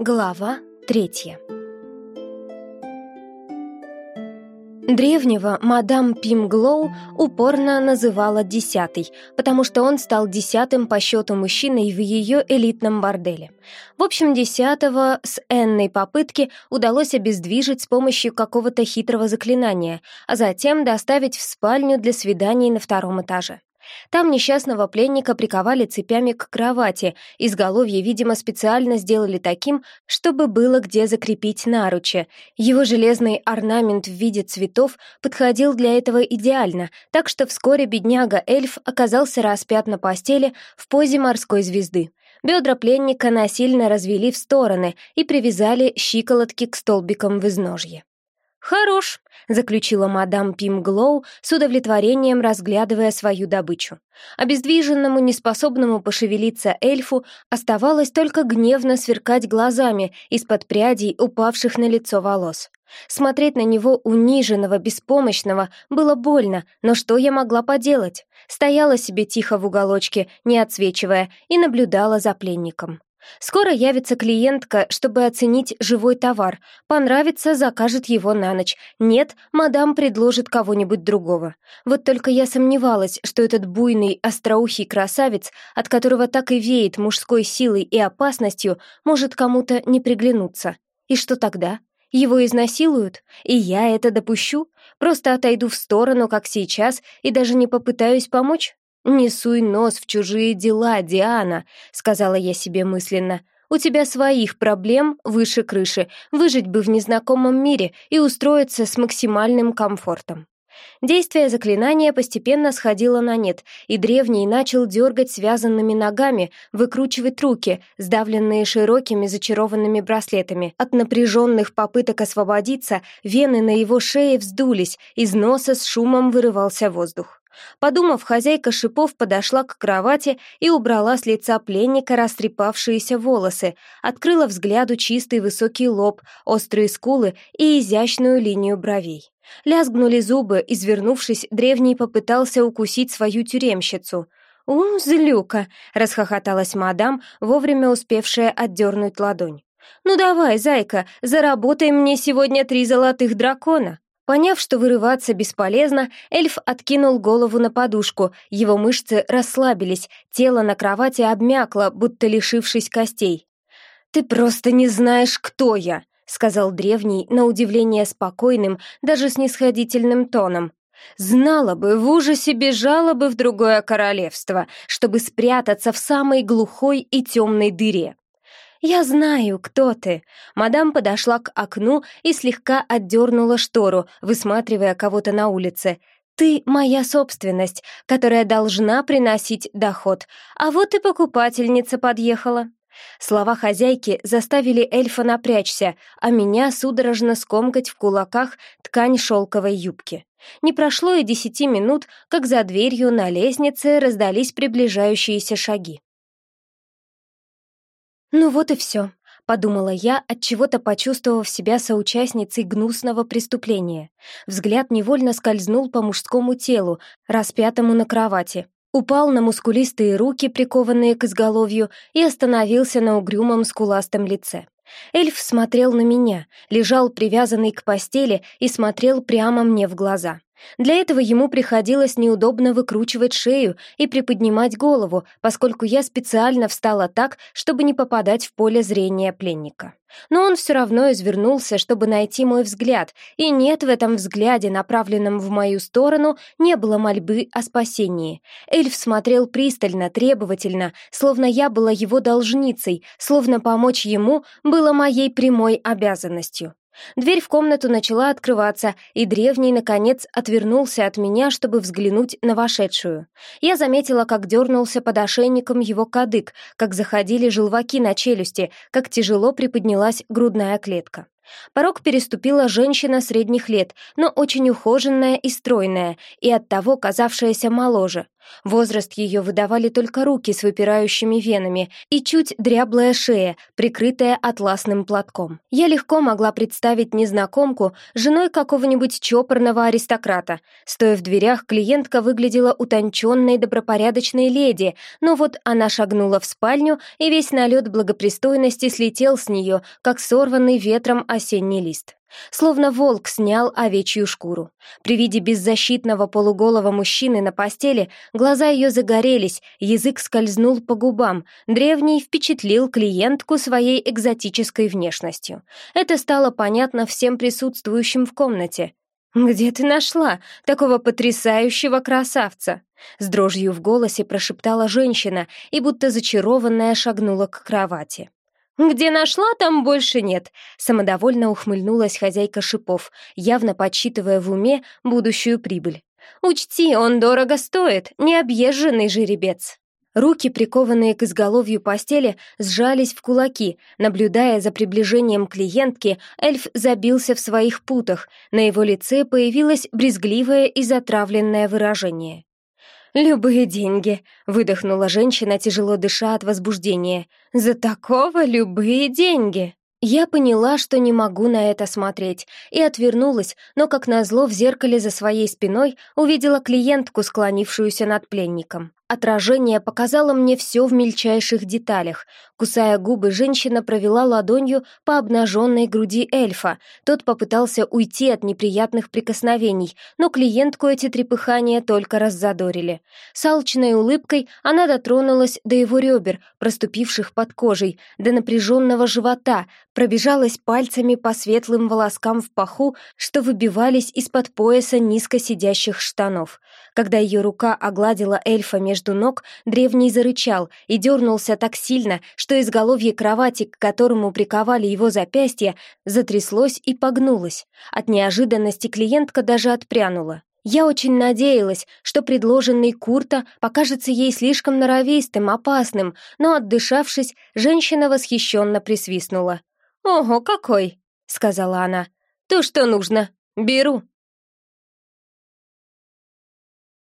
Глава третья Древнего мадам Пимглоу упорно называла «десятый», потому что он стал десятым по счету мужчиной в ее элитном борделе. В общем, десятого с энной попытки удалось обездвижить с помощью какого-то хитрого заклинания, а затем доставить в спальню для свиданий на втором этаже. Там несчастного пленника приковали цепями к кровати, изголовье, видимо, специально сделали таким, чтобы было где закрепить наручи. Его железный орнамент в виде цветов подходил для этого идеально, так что вскоре бедняга-эльф оказался распят на постели в позе морской звезды. Бедра пленника насильно развели в стороны и привязали щиколотки к столбикам в изножье. «Хорош», — заключила мадам Пимглоу с удовлетворением, разглядывая свою добычу. Обездвиженному, неспособному пошевелиться эльфу оставалось только гневно сверкать глазами из-под прядей, упавших на лицо волос. Смотреть на него униженного, беспомощного было больно, но что я могла поделать? Стояла себе тихо в уголочке, не отсвечивая, и наблюдала за пленником. Скоро явится клиентка, чтобы оценить живой товар. Понравится, закажет его на ночь. Нет, мадам предложит кого-нибудь другого. Вот только я сомневалась, что этот буйный, остроухий красавец, от которого так и веет мужской силой и опасностью, может кому-то не приглянуться. И что тогда? Его изнасилуют? И я это допущу? Просто отойду в сторону, как сейчас, и даже не попытаюсь помочь? «Не суй нос в чужие дела, Диана», — сказала я себе мысленно. «У тебя своих проблем выше крыши, выжить бы в незнакомом мире и устроиться с максимальным комфортом». Действие заклинания постепенно сходило на нет, и древний начал дергать связанными ногами, выкручивать руки, сдавленные широкими зачарованными браслетами. От напряженных попыток освободиться вены на его шее вздулись, из носа с шумом вырывался воздух. Подумав, хозяйка шипов подошла к кровати и убрала с лица пленника растрепавшиеся волосы, открыла взгляду чистый высокий лоб, острые скулы и изящную линию бровей. Лязгнули зубы, извернувшись, древний попытался укусить свою тюремщицу. «У, злюка!» — расхохоталась мадам, вовремя успевшая отдернуть ладонь. «Ну давай, зайка, заработай мне сегодня три золотых дракона!» Поняв, что вырываться бесполезно, эльф откинул голову на подушку, его мышцы расслабились, тело на кровати обмякло, будто лишившись костей. «Ты просто не знаешь, кто я», — сказал древний, на удивление спокойным, даже снисходительным тоном. «Знала бы, в ужасе бежала бы в другое королевство, чтобы спрятаться в самой глухой и темной дыре. «Я знаю, кто ты!» Мадам подошла к окну и слегка отдернула штору, высматривая кого-то на улице. «Ты моя собственность, которая должна приносить доход. А вот и покупательница подъехала». Слова хозяйки заставили эльфа напрячься, а меня судорожно скомкать в кулаках ткань шелковой юбки. Не прошло и десяти минут, как за дверью на лестнице раздались приближающиеся шаги. «Ну вот и все», — подумала я, отчего-то почувствовав себя соучастницей гнусного преступления. Взгляд невольно скользнул по мужскому телу, распятому на кровати. Упал на мускулистые руки, прикованные к изголовью, и остановился на угрюмом скуластом лице. Эльф смотрел на меня, лежал привязанный к постели и смотрел прямо мне в глаза. Для этого ему приходилось неудобно выкручивать шею и приподнимать голову, поскольку я специально встала так, чтобы не попадать в поле зрения пленника. Но он все равно извернулся, чтобы найти мой взгляд, и нет в этом взгляде, направленном в мою сторону, не было мольбы о спасении. Эльф смотрел пристально, требовательно, словно я была его должницей, словно помочь ему было моей прямой обязанностью. Дверь в комнату начала открываться, и древний, наконец, отвернулся от меня, чтобы взглянуть на вошедшую. Я заметила, как дернулся под ошейником его кадык, как заходили желваки на челюсти, как тяжело приподнялась грудная клетка. Порог переступила женщина средних лет, но очень ухоженная и стройная, и оттого казавшаяся моложе. Возраст ее выдавали только руки с выпирающими венами и чуть дряблая шея, прикрытая атласным платком. Я легко могла представить незнакомку женой какого-нибудь чопорного аристократа. Стоя в дверях, клиентка выглядела утонченной добропорядочной леди, но вот она шагнула в спальню, и весь налет благопристойности слетел с нее, как сорванный ветром осенний лист. Словно волк снял овечью шкуру. При виде беззащитного полуголого мужчины на постели глаза ее загорелись, язык скользнул по губам. Древний впечатлил клиентку своей экзотической внешностью. Это стало понятно всем присутствующим в комнате. «Где ты нашла такого потрясающего красавца?» С дрожью в голосе прошептала женщина и будто зачарованная шагнула к кровати. «Где нашла, там больше нет», — самодовольно ухмыльнулась хозяйка шипов, явно подсчитывая в уме будущую прибыль. «Учти, он дорого стоит, необъезженный жеребец». Руки, прикованные к изголовью постели, сжались в кулаки. Наблюдая за приближением клиентки, эльф забился в своих путах. На его лице появилось брезгливое и затравленное выражение. «Любые деньги», — выдохнула женщина, тяжело дыша от возбуждения. «За такого любые деньги». Я поняла, что не могу на это смотреть, и отвернулась, но, как назло, в зеркале за своей спиной увидела клиентку, склонившуюся над пленником. Отражение показало мне все в мельчайших деталях. Кусая губы, женщина провела ладонью по обнаженной груди эльфа. Тот попытался уйти от неприятных прикосновений, но клиентку эти трепыхания только раззадорили. С алчной улыбкой она дотронулась до его ребер, проступивших под кожей, до напряженного живота, пробежалась пальцами по светлым волоскам в паху, что выбивались из-под пояса низко сидящих штанов. Когда ее рука огладила эльфа между ног, древний зарычал и дернулся так сильно, что изголовье кровати, к которому приковали его запястье, затряслось и погнулось. От неожиданности клиентка даже отпрянула. Я очень надеялась, что предложенный Курта покажется ей слишком норовистым, опасным, но, отдышавшись, женщина восхищенно присвистнула. «Ого, какой!» — сказала она. «То, что нужно. Беру».